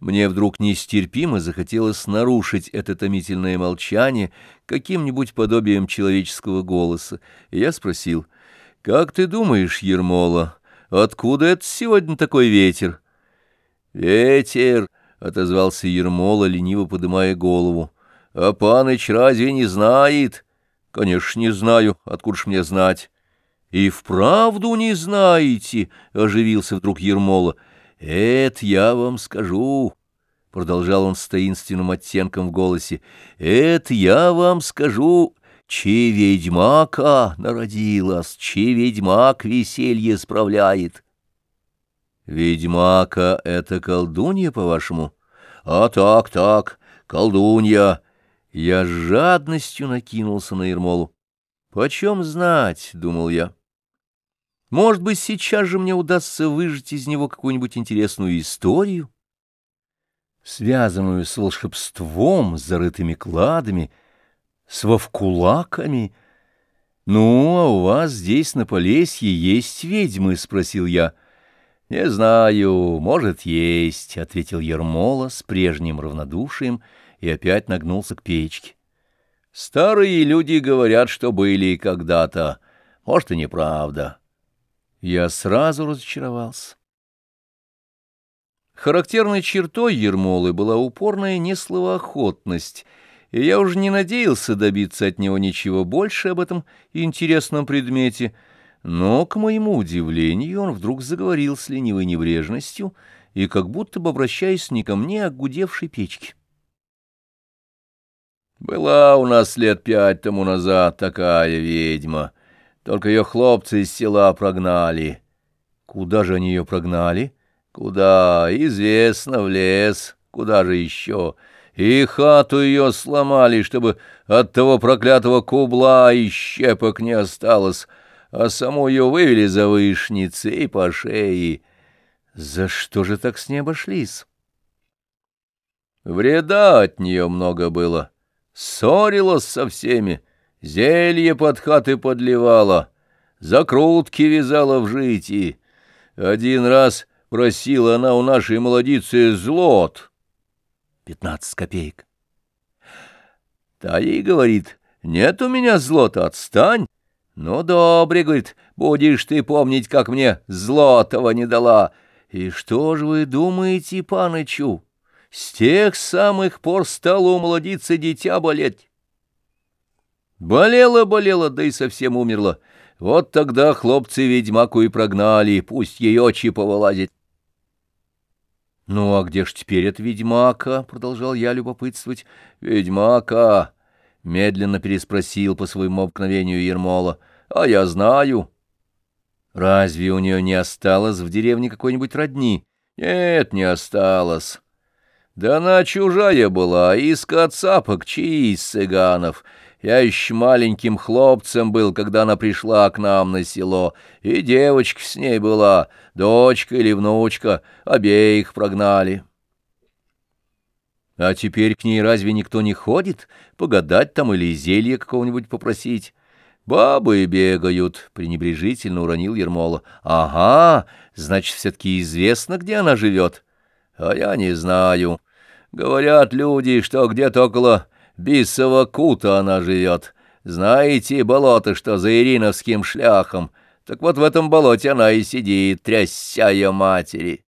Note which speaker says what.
Speaker 1: Мне вдруг нестерпимо захотелось нарушить это томительное молчание каким-нибудь подобием человеческого голоса. Я спросил, «Как ты думаешь, Ермола, откуда это сегодня такой ветер?» «Ветер!» — отозвался Ермола, лениво подымая голову. «А паныч разве не знает?» «Конечно, не знаю. Откуда ж мне знать?» «И вправду не знаете?» — оживился вдруг Ермола. «Это я вам скажу», — продолжал он с таинственным оттенком в голосе, — «это я вам скажу, че ведьмака народилась, че ведьмак веселье справляет». «Ведьмака — это колдунья, по-вашему?» «А так, так, колдунья». Я с жадностью накинулся на Ермолу. «Почем знать?» — думал я. Может быть, сейчас же мне удастся выжать из него какую-нибудь интересную историю, связанную с волшебством, с зарытыми кладами, с вовкулаками. «Ну, а у вас здесь на Полесье есть ведьмы?» — спросил я. «Не знаю, может, есть», — ответил Ермола с прежним равнодушием и опять нагнулся к печке. «Старые люди говорят, что были когда-то. Может, и неправда». Я сразу разочаровался. Характерной чертой Ермолы была упорная несловоохотность, и я уже не надеялся добиться от него ничего больше об этом интересном предмете, но, к моему удивлению, он вдруг заговорил с ленивой небрежностью и как будто бы обращаясь не ко мне, а к гудевшей печке. «Была у нас лет пять тому назад такая ведьма», только ее хлопцы из села прогнали. Куда же они ее прогнали? Куда? Известно, в лес. Куда же еще? И хату ее сломали, чтобы от того проклятого кубла и щепок не осталось, а саму ее вывели за вышницы и по шее. За что же так с ней обошлись? Вреда от нее много было. Ссорилась со всеми. Зелье под хаты подливала, закрутки вязала в житии. Один раз просила она у нашей молодицы злот. Пятнадцать копеек. Та ей говорит, нет у меня злота, отстань. Ну, добре, говорит, будешь ты помнить, как мне злотого не дала. И что же вы думаете, панычу? С тех самых пор стало у молодицы дитя болеть. Болела-болела, да и совсем умерла. Вот тогда хлопцы ведьмаку и прогнали, пусть ей очи повылазит. — Ну, а где ж теперь эта ведьмака? — продолжал я любопытствовать. — Ведьмака! — медленно переспросил по своему обыкновению Ермола. — А я знаю. — Разве у нее не осталось в деревне какой-нибудь родни? — Нет, не осталось. Да она чужая была, из кацапок, чьи из цыганов — я еще маленьким хлопцем был, когда она пришла к нам на село, и девочка с ней была, дочка или внучка, обеих прогнали. А теперь к ней разве никто не ходит, погадать там или зелье какого-нибудь попросить? Бабы бегают, — пренебрежительно уронил Ермола. Ага, значит, все-таки известно, где она живет. А я не знаю. Говорят люди, что где-то около Бисова кута она живет. Знаете, болото, что за Ириновским шляхом? Так вот в этом болоте она и сидит, тряся ее матери.